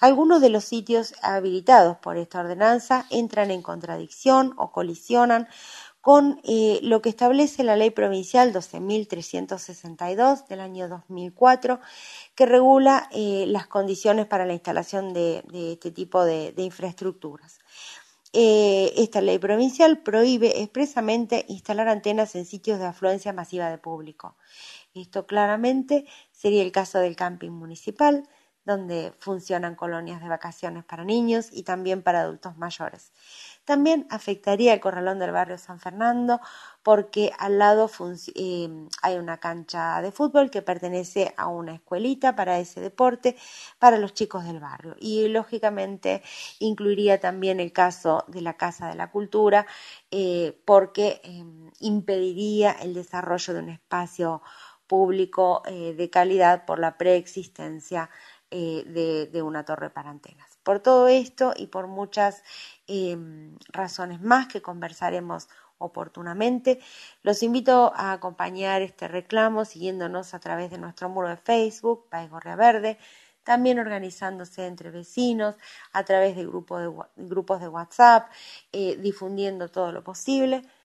Algunos de los sitios habilitados por esta ordenanza entran en contradicción o colisionan con eh, lo que establece la Ley Provincial 12.362 del año 2004, que regula eh, las condiciones para la instalación de, este tipo de, infraestructuras. Eh, esta ley provincial prohíbe expresamente instalar antenas en sitios de afluencia masiva de público. Esto claramente sería el caso del camping municipal, donde funcionan colonias de vacaciones para niños y también para adultos mayores. También afectaría el corralón del barrio San Fernando porque al lado em, hay una cancha de fútbol que pertenece a una escuelita para ese deporte para los chicos del barrio. Y lógicamente incluiría también el caso de la Casa de la Cultura eh, porque em, impediría el desarrollo de un espacio público eh, de calidad por la preexistencia eh, de, una torre para antenas. Por todo esto y por muchas em, razones más que conversaremos oportunamente, los invito a acompañar este reclamo siguiéndonos a través de nuestro muro de Facebook, País Gorria Verde, también organizándose entre vecinos a través de, grupos de, grupos de WhatsApp, eh, difundiendo todo lo posible.